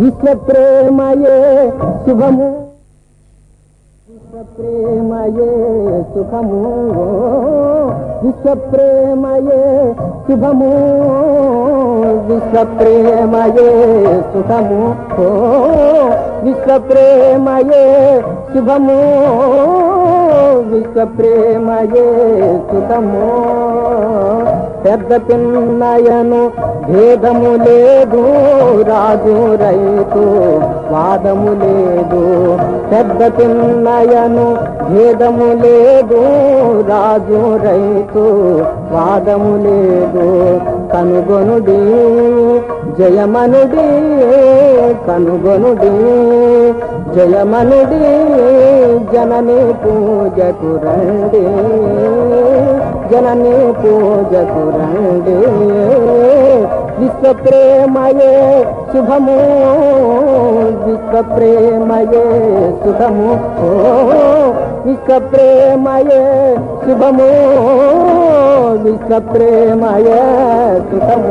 విశ్వ ప్రేమయే శుభము విశ్వ ప్రేమయే సుఖము విశ్వ ప్రేమయే శుభము విశ్వ ప్రేమయే సుఖము విశ్వ ప్రేమయే శుభము విశ్వ ప్రేమయే సుఖము పెద్ద పిన్నయను భేదము లేదు రాజు రైతు వాదము లేదు. పెద్ద పిన్నయను భేదము లేదు రాజు రైతు వాదము లేదు. కనుగొనుడి జయమనుడి కనుగొనుడి జయమనుడి జనని పూజకు రండి. జనని పూజకు రండి విశ్వ ప్రేమయే శుభము విశ్వ ప్రేమయే శుభము. విశ్వ ప్రేమయే శుభము విశ్వ ప్రేమయే శుభము.